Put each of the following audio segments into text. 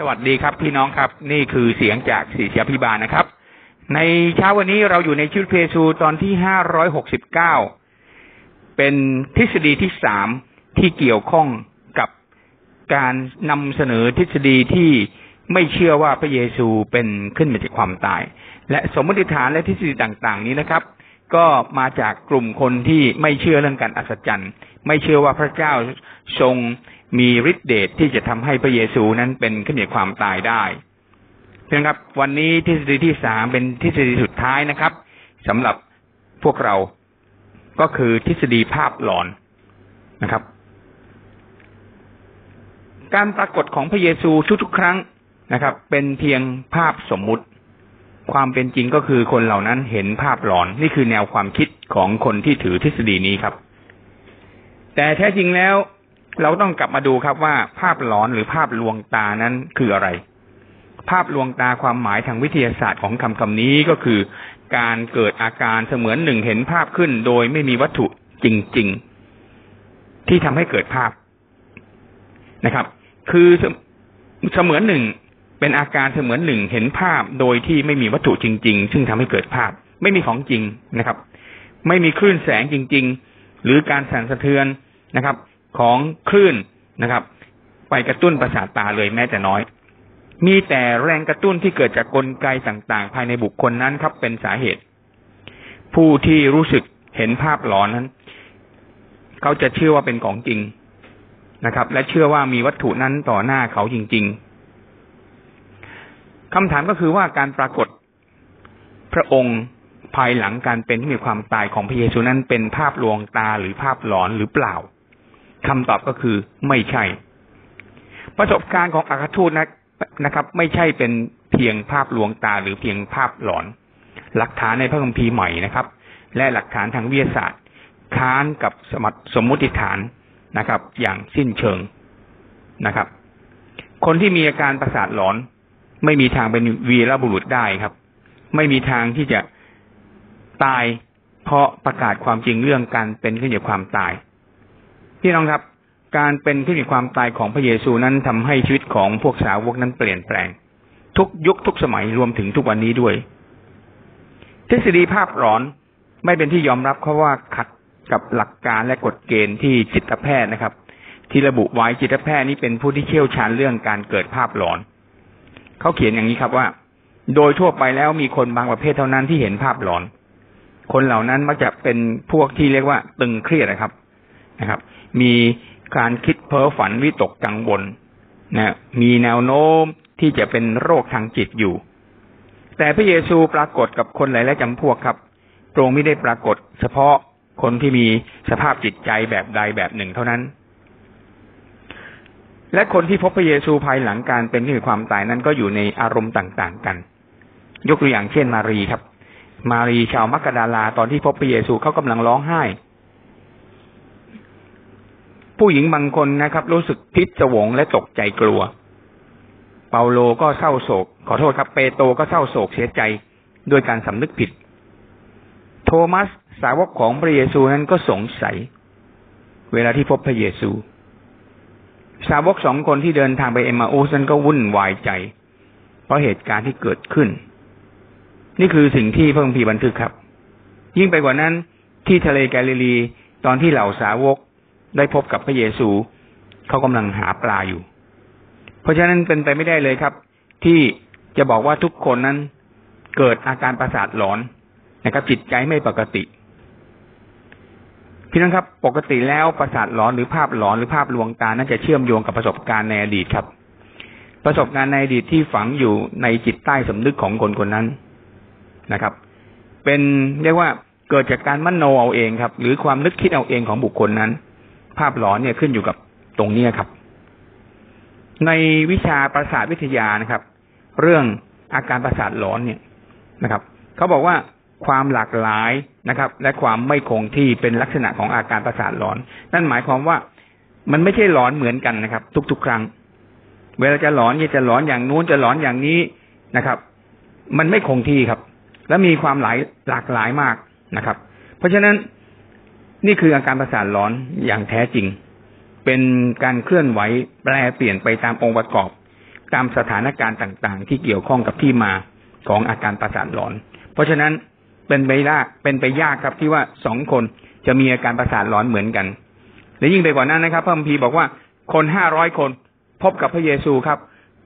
สวัสดีครับพี่น้องครับ นี่คือเสียงจากศิษยาพิบาลนะครับ ในเช้าวันนี้เราอยู่ในชุดเพซูตอนที่ห้าร้อยหกสิบเก้าเป็นทฤษฎีที่สามที่เกี่ยวข้องกับการนำเสนอทฤษฎีที่ไม่เชื่อว่าพระเยซูเป็นขึ้นมาจากความตาย และสมมติฐานและทฤษฎีต่างๆ นี้นะครับ ก็มาจากกลุ่มคนที่ไม่เชื่อเรื่องการอัศจรรย์ ไม่เชื่อว่าพระเจ้าทรง มีฤทธิเดชที่จะทำให้พระเยซูนั้นเป็นขึ้นจากความตายได้เพื่อนครับ วันนี้ทฤษฎีที่สามเป็นทฤษฎีสุดท้ายนะครับสำหรับพวกเราก็คือทฤษฎีภาพหลอนนะครับ การปรากฏของพระเยซูทุกๆครั้งนะครับ เป็นเพียงภาพสมมุติ ความเป็นจริงก็คือคนเหล่านั้นเห็นภาพหลอนนี่คือแนวความคิดของคนที่ถือทฤษฎีนี้ครับ แต่แท้จริงแล้ว เราต้องกลับมาดูครับว่าภาพหลอนหรือภาพลวงตานั้นคืออะไร ภาพลวงตาความหมายทางวิทยาศาสตร์ของคำคำนี้ก็คือ การเกิดอาการเสมือนหนึ่งเห็นภาพขึ้น โดยไม่มีวัตถุจริง ๆ ที่ทำให้เกิดภาพนะครับ คือเสมือนหนึ่งเป็นอาการเสมือนหนึ่งเห็นภาพโดยที่ไม่มีวัตถุจริง ๆ ซึ่งทำให้เกิดภาพ ไม่มีของจริงนะครับ ไม่มีคลื่นแสงจริง ๆ หรือการสั่นสะเทือนนะครับ ของคลื่นนะครับ ไปกระตุ้นประสาทตาเลยแม้แต่น้อย มีแต่แรงกระตุ้นที่เกิดจากกลไกต่างๆ ภายในบุคคลนั้นครับเป็นสาเหตุ ผู้ที่รู้สึกเห็นภาพหลอนนั้น เขาจะเชื่อว่าเป็นของจริงนะครับ และเชื่อว่ามีวัตถุนั้นต่อหน้าเขาจริง ๆคำถามก็คือว่าการปรากฏพระองค์ภายหลังการเป็นที่มีความตายของพระเยซูนั้นเป็นภาพลวงตาหรือภาพหลอนหรือเปล่า คำตอบก็คือไม่ใช่ ประสบการณ์ของอาคาทูตนะนะครับ ไม่ใช่เป็นเพียงภาพลวงตาหรือเพียงภาพหลอน หลักฐานในพระคัมภีร์ใหม่นะครับ และหลักฐานทางวิทยาศาสตร์ ค้านกับสมสมมติฐานนะครับ อย่างสิ้นเชิงนะครับ คนที่มีอาการประสาทหลอน ไม่มีทางเป็นวีรบุรุษได้ครับ ไม่มีทางที่จะตายเพราะประกาศความจริงเรื่องการเป็นขึ้นจากความตาย พี่น้องครับ การเป็นขึ้นจากความตายของพระเยซูนั้นทำให้ชีวิตของพวกสาวกนั้นเปลี่ยนแปลง ทุกยุคทุกสมัยรวมถึงทุกวันนี้ด้วย ทฤษฎีภาพหลอนไม่เป็นที่ยอมรับเพราะว่าขัดกับหลักการและกฎเกณฑ์ที่จิตแพทย์นะครับ ที่ระบุไว้จิตแพทย์นี้เป็นผู้ที่เชี่ยวชาญเรื่องการเกิดภาพหลอน เขาเขียนอย่างนี้ครับว่า โดยทั่วไปแล้วมีคนบางประเภทเท่านั้นที่เห็นภาพหลอน คนเหล่านั้นมักจะเป็นพวกที่เรียกว่าตึงเครียดนะครับ นะครับ มีการคิดเพ้อฝันวิตกกังวลนะมีแนวโน้มที่จะเป็นโรคทางจิตอยู่ แต่พระเยซูปรากฏกับคนหลายๆจำพวกครับตรงไม่ได้ปรากฏ เฉพาะคนที่มีสภาพจิตใจแบบใดแบบหนึ่งเท่านั้น และคนที่พบพระเยซูภายหลังการเป็นที่มีความตายนั้นก็อยู่ในอารมณ์ต่างๆกัน ยกตัวอย่างเช่นมารีครับ มารีชาวมักกะดาลาตอนที่พบพระเยซูเขากำลังร้องไห้ ผู้หญิงบางคนนะครับ รู้สึกพิศวงและตกใจกลัว เปาโลก็เศร้าโศก ขอโทษครับ เปโตก็เศร้าโศกเสียใจด้วยการสำนึกผิด โทมัสสาวกของพระเยซูนั้นก็สงสัย เวลาที่พบพระเยซู สาวกสองคนที่เดินทางไปเอมาอุสนั้นก็วุ่นวายใจ เพราะเหตุการณ์ที่เกิดขึ้น นี่คือสิ่งที่พระคัมภีร์บันทึกครับ ยิ่งไปกว่านั้นที่ทะเลแกลิลีตอนที่เหล่าสาวก ได้พบกับพระเยซูเขากำลังหาปลาอยู่ เพราะฉะนั้นเป็นไปไม่ได้เลยครับ ที่จะบอกว่าทุกคนนั้นเกิดอาการประสาทหลอนนะครับ จิตใจไม่ปกติพี่น้องครับ ปกติแล้วประสาทหลอนหรือภาพหลอนหรือภาพลวงตานั้นจะเชื่อมโยงกับประสบการณ์ในอดีตครับ ประสบการณ์ในอดีตที่ฝังอยู่ในจิตใต้สำนึกของคนคนนั้นนะครับ เป็นเรียกว่าเกิดจากการมโนเอาเองครับ หรือความนึกคิดเอาเองของบุคคลนั้น ภาพหลอนเนี่ยขึ้นอยู่กับตรงนี้ครับ ในวิชาประสาทวิทยานะครับ เรื่องอาการประสาทหลอนเนี่ยนะครับเขาบอกว่าความหลากหลายนะครับ และความไม่คงที่เป็นลักษณะของอาการประสาทหลอน นั่นหมายความว่ามันไม่ใช่หลอนเหมือนกันนะครับ ทุก ๆ ครั้ง เวลาจะหลอนเนี่ยจะหลอนอย่างนู้นจะหลอนอย่างนี้นะครับ มันไม่คงที่ครับ และมีความหลายหลากหลายมากนะครับ เพราะฉะนั้น นี่คืออาการประสาทหลอนอย่างแท้จริง เป็นการเคลื่อนไหวแปลเปลี่ยนไปตามองค์ประกอบ ตามสถานการณ์ต่างๆ ที่เกี่ยวข้องกับที่มาของอาการประสาทหลอน เพราะฉะนั้นเป็นไปยากเป็นไปยากครับที่ว่าสองคนจะมีอาการประสาทหลอนเหมือนกัน และยิ่งไปกว่านั้นนะครับพระคัมภีร์บอกว่าคนห้าร้อยคนพบกับพระเยซูครับ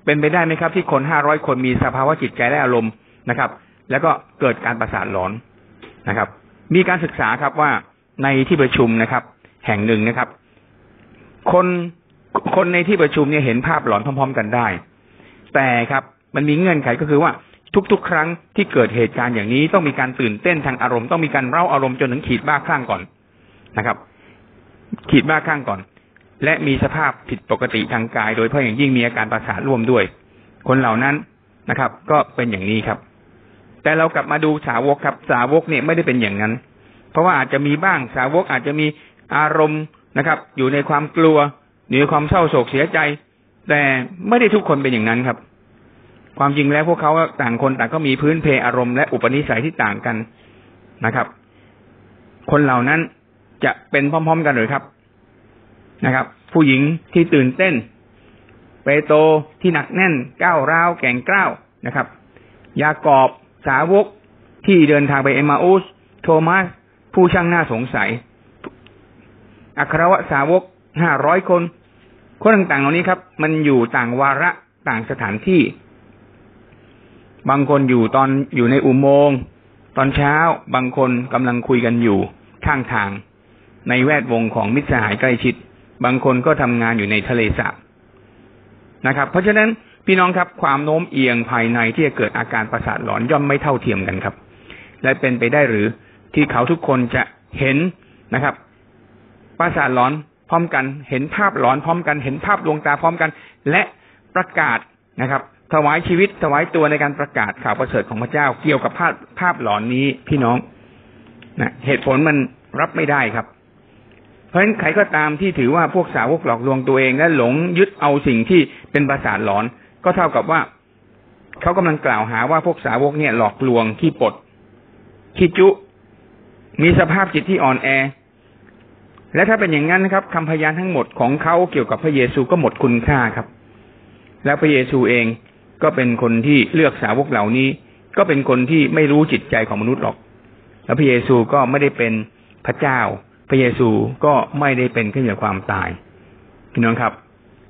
เป็นไปได้ไหมครับ ที่คนห้าร้อยคนมีสภาวะจิตใจและอารมณ์นะครับ แล้วก็เกิดการประสาทหลอนนะครับ มีการศึกษาครับว่า ในที่ประชุมนะครับ แห่งหนึ่งนะครับ คนคนในที่ประชุมเนี่ยเห็นภาพหลอนพร้อม ๆ กันได้ แต่ครับมันมีเงื่อนไขก็คือว่าทุกๆ ครั้งที่เกิดเหตุการณ์อย่างนี้ต้องมีการตื่นเต้นทางอารมณ์ต้องมีการเร่าอารมณ์จนถึงขีดบ้าคลั่งก่อนนะครับ ขีดบ้าคลั่งก่อน และมีสภาพผิดปกติทางกาย โดยเฉพาะอย่างยิ่งมีอาการประสาทร่วมด้วย คนเหล่านั้นนะครับ ก็เป็นอย่างนี้ครับ แต่เรากลับมาดูสาวกครับ สาวกเนี่ยไม่ได้เป็นอย่างนั้น เพราะว่าอาจจะมีบ้างสาวกอาจจะมีอารมณ์นะครับ อยู่ในความกลัวอยู่ในความเศร้าโศกเสียใจ แต่ไม่ได้ทุกคนเป็นอย่างนั้นครับ ความจริงแล้วพวกเขาต่างคนต่างก็มีพื้นเพอารมณ์และอุปนิสัยที่ต่างกันนะครับ คนเหล่านั้นจะเป็นพร้อม ๆ กันหรือครับนะครับ ผู้หญิงที่ตื่นเต้น เปโตรที่หนักแน่นก้าวร้าวแก่งกล้าวนะครับ ยากอบสาวกที่เดินทางไปเอมาอุสโทมัส ผู้ช่างน่าสงสัย อัครวสาวกห้าร้อยคน คนต่างๆ เหล่านี้ครับ มันอยู่ต่างวาระต่างสถานที่ บางคนอยู่ตอนอยู่ในอุโมงค์ตอนเช้า บางคนกำลังคุยกันอยู่ข้างทาง ในแวดวงของมิตรสหายใกล้ชิด บางคนก็ทำงานอยู่ในทะเลสาบนะครับ เพราะฉะนั้นพี่น้องครับความโน้มเอียงภายในที่จะเกิดอาการประสาทหลอนย่อมไม่เท่าเทียมกันครับ และเป็นไปได้หรือ ที่เขาทุกคนจะเห็นนะครับประสาทหลอนพร้อมกัน เห็นภาพหลอนพร้อมกัน เห็นภาพดวงตาพร้อมกัน และประกาศนะครับถวายชีวิตถวายตัวในการประกาศข่าวประเสริฐของพระเจ้า เกี่ยวกับภาพภาพหลอนนี้พี่น้องนะเหตุผลมันรับไม่ได้ครับ เพราะฉะนั้นใครก็ตามที่ถือว่าพวกสาวกหลอกลวงตัวเองและหลงยึดเอาสิ่งที่เป็นประสาทหลอน ก็เท่ากับว่าเขากำลังกล่าวหาว่าพวกสาวกเนี่ยหลอกลวงขี้ปดขี้จุ มีสภาพจิตที่อ่อนแอ และถ้าเป็นอย่างนั้นนะครับคำพยานทั้งหมดของเขาเกี่ยวกับพระเยซูก็หมดคุณค่าครับ แล้วพระเยซูเองก็เป็นคนที่เลือกสาวกเหล่านี้ ก็เป็นคนที่ไม่รู้จิตใจของมนุษย์หรอก แล้วพระเยซูก็ไม่ได้เป็นพระเจ้า พระเยซูก็ไม่ได้เป็นขึ้นจากความตายพี่น้องครับ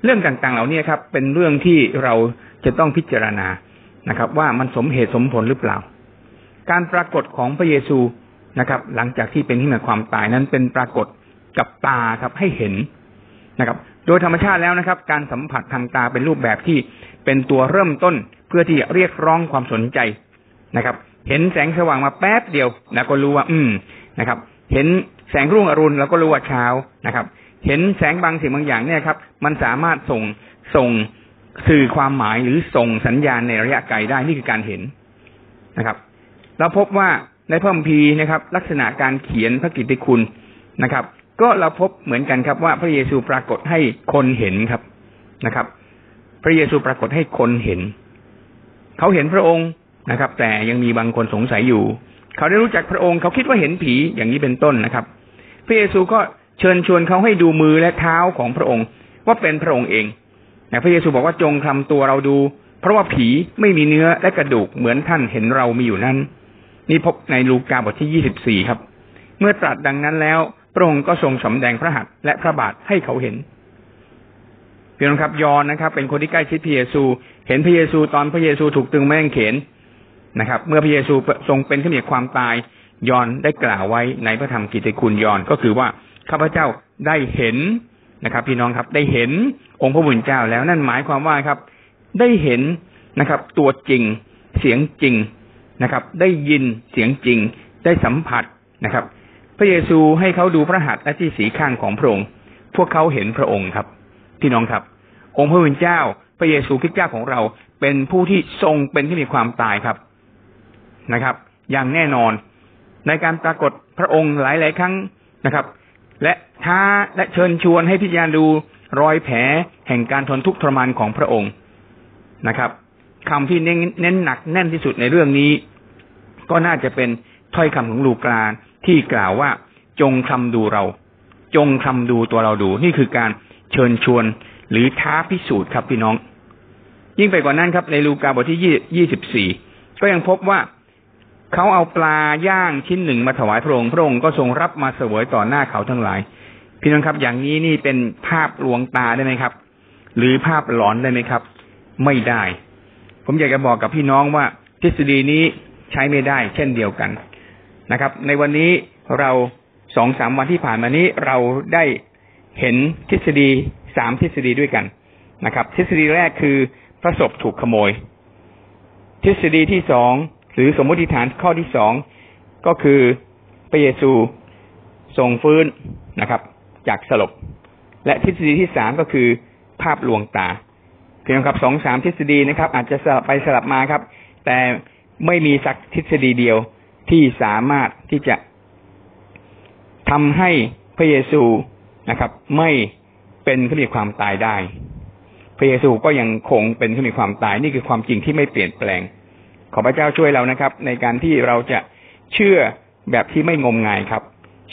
เรื่องต่างๆ เหล่านี้ครับ เป็นเรื่องที่เราจะต้องพิจารณานะครับ ว่ามันสมเหตุสมผลหรือเปล่า การปรากฏของพระเยซู นะครับ หลังจากที่เป็นที่มาความตายนั้นเป็นปรากฏกับตาครับให้เห็นนะครับ โดยธรรมชาติแล้วนะครับ การสัมผัสทางตาเป็นรูปแบบที่เป็นตัวเริ่มต้นเพื่อที่จะเรียกร้องความสนใจนะครับ เห็นแสงสว่างมาแป๊บเดียวแล้วก็รู้ว่า อืมนะครับ เห็นแสงรุ่งอรุณแล้วก็รู้ว่าเช้านะครับ เห็นแสงบางสิ่งบางอย่างเนี่ยครับ มันสามารถส่งส่งสื่อความหมายหรือส่งสัญญาณในระยะไกลได้นี่คือการเห็นนะครับ เราพบว่า ในพระคัมภีร์นะครับ ลักษณะการเขียนพระกิตติคุณนะครับ ก็เราพบเหมือนกันครับ ว่าพระเยซูปรากฏให้คนเห็นครับนะครับ พระเยซูปรากฏให้คนเห็น เขาเห็นพระองค์นะครับ แต่ยังมีบางคนสงสัยอยู่ เขาได้รู้จักพระองค์ เขาคิดว่าเห็นผีอย่างนี้เป็นต้นนะครับ พระเยซูก็เชิญชวนเขาให้ดูมือและเท้าของพระองค์ ว่าเป็นพระองค์เองพระเยซูบอกว่าจงคลำตัวเราดู เพราะว่าผีไม่มีเนื้อและกระดูกเหมือนท่านเห็นเรามีอยู่นั้น นี่พบในลูกาบทที่ยี่สิบสี่ครับ เมื่อตรัสดังนั้นแล้ว พระองค์ก็ทรงสำแดงพระหัตถ์และพระบาทให้เขาเห็นพี่น้องครับยอนนะครับ เป็นคนที่ใกล้ชิดพระเยซู เห็นพระเยซูตอนพระเยซูถูกตึงแม่งเขนนะครับ เมื่อพระเยซูทรงเป็นขึ้นมีความตาย ยอนได้กล่าวไว้ในพระธรรมกิตติคุณยอนก็คือว่าข้าพเจ้าได้เห็นนะครับ พี่น้องครับได้เห็นองค์พระบุญเจ้าแล้วนั่นหมายความว่าครับ ได้เห็นนะครับ ตัวจริงเสียงจริง นะครับ ได้ยินเสียงจริงได้สัมผัสนะครับ พระเยซูให้เขาดูพระหัตถ์และที่สีข้างของพระองค์ พวกเขาเห็นพระองค์ครับพี่น้องครับ องค์พระผู้เป็นเจ้า พระเยซูคริสต์เจ้าของเรา เป็นผู้ที่ทรงเป็นที่มีความตายครับนะครับ อย่างแน่นอน ในการปรากฏพระองค์หลายๆครั้งนะครับ และท้าและเชิญชวนให้พิจารณาดูรอยแผลแห่งการทนทุกข์ทรมานของพระองค์นะครับคำที่เน้นหนักแน่นที่สุดในเรื่องนี้ ก็น่าจะเป็นถ้อยคำของลูกาที่กล่าวว่า จงคำดูเรา จงคำดูตัวเราดู นี่คือการเชิญชวนหรือท้าพิสูจน์ครับพี่น้อง ยิ่งไปกว่านั้นครับ ในลูกาบทที่ยี่สิบสี่ก็ยังพบว่าเขาเอาปลาย่างชิ้นหนึ่งมาถวายพระองค์พระองค์ก็ทรงรับมาเสวยต่อหน้าเขาทั้งหลาย พี่น้องครับ อย่างนี้นี่เป็นภาพลวงตาได้ไหมครับ หรือภาพหลอนได้ไหมครับ ไม่ได้ ผมอยากจะบอกกับพี่น้องว่า ทฤษฎีนี้ ใช้ไม่ได้ เช่นเดียวกันนะครับ ในวันนี้เราสองสามวันที่ผ่านมานี้เราได้เห็นทฤษฎีสามทฤษฎีด้วยกันนะครับ ทฤษฎีแรกคือพระศพถูกขโมย ทฤษฎีที่สองหรือสมมติฐานข้อที่สองก็คือพระเยซูทรงฟื้นนะครับ จากสลบ และทฤษฎีที่สามก็คือภาพลวงตาเพียงครับสองสามทฤษฎีนะครับ อาจจะสลับไปสลับมาครับ แต่ ไม่มีสักทฤษฎีเดียวที่สามารถที่จะทำให้พระเยซูนะครับ ไม่เป็นขึ้นมีความตายได้ พระเยซูก็ยังคงเป็นขึ้นมีความตายนี่คือความจริงที่ไม่เปลี่ยนแปลง ขอพระเจ้าช่วยเรานะครับ ในการที่เราจะเชื่อแบบที่ไม่งมงายครับ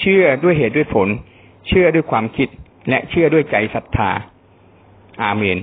เชื่อด้วยเหตุด้วยผล เชื่อด้วยความคิดและเชื่อด้วยใจศรัทธา อาเมน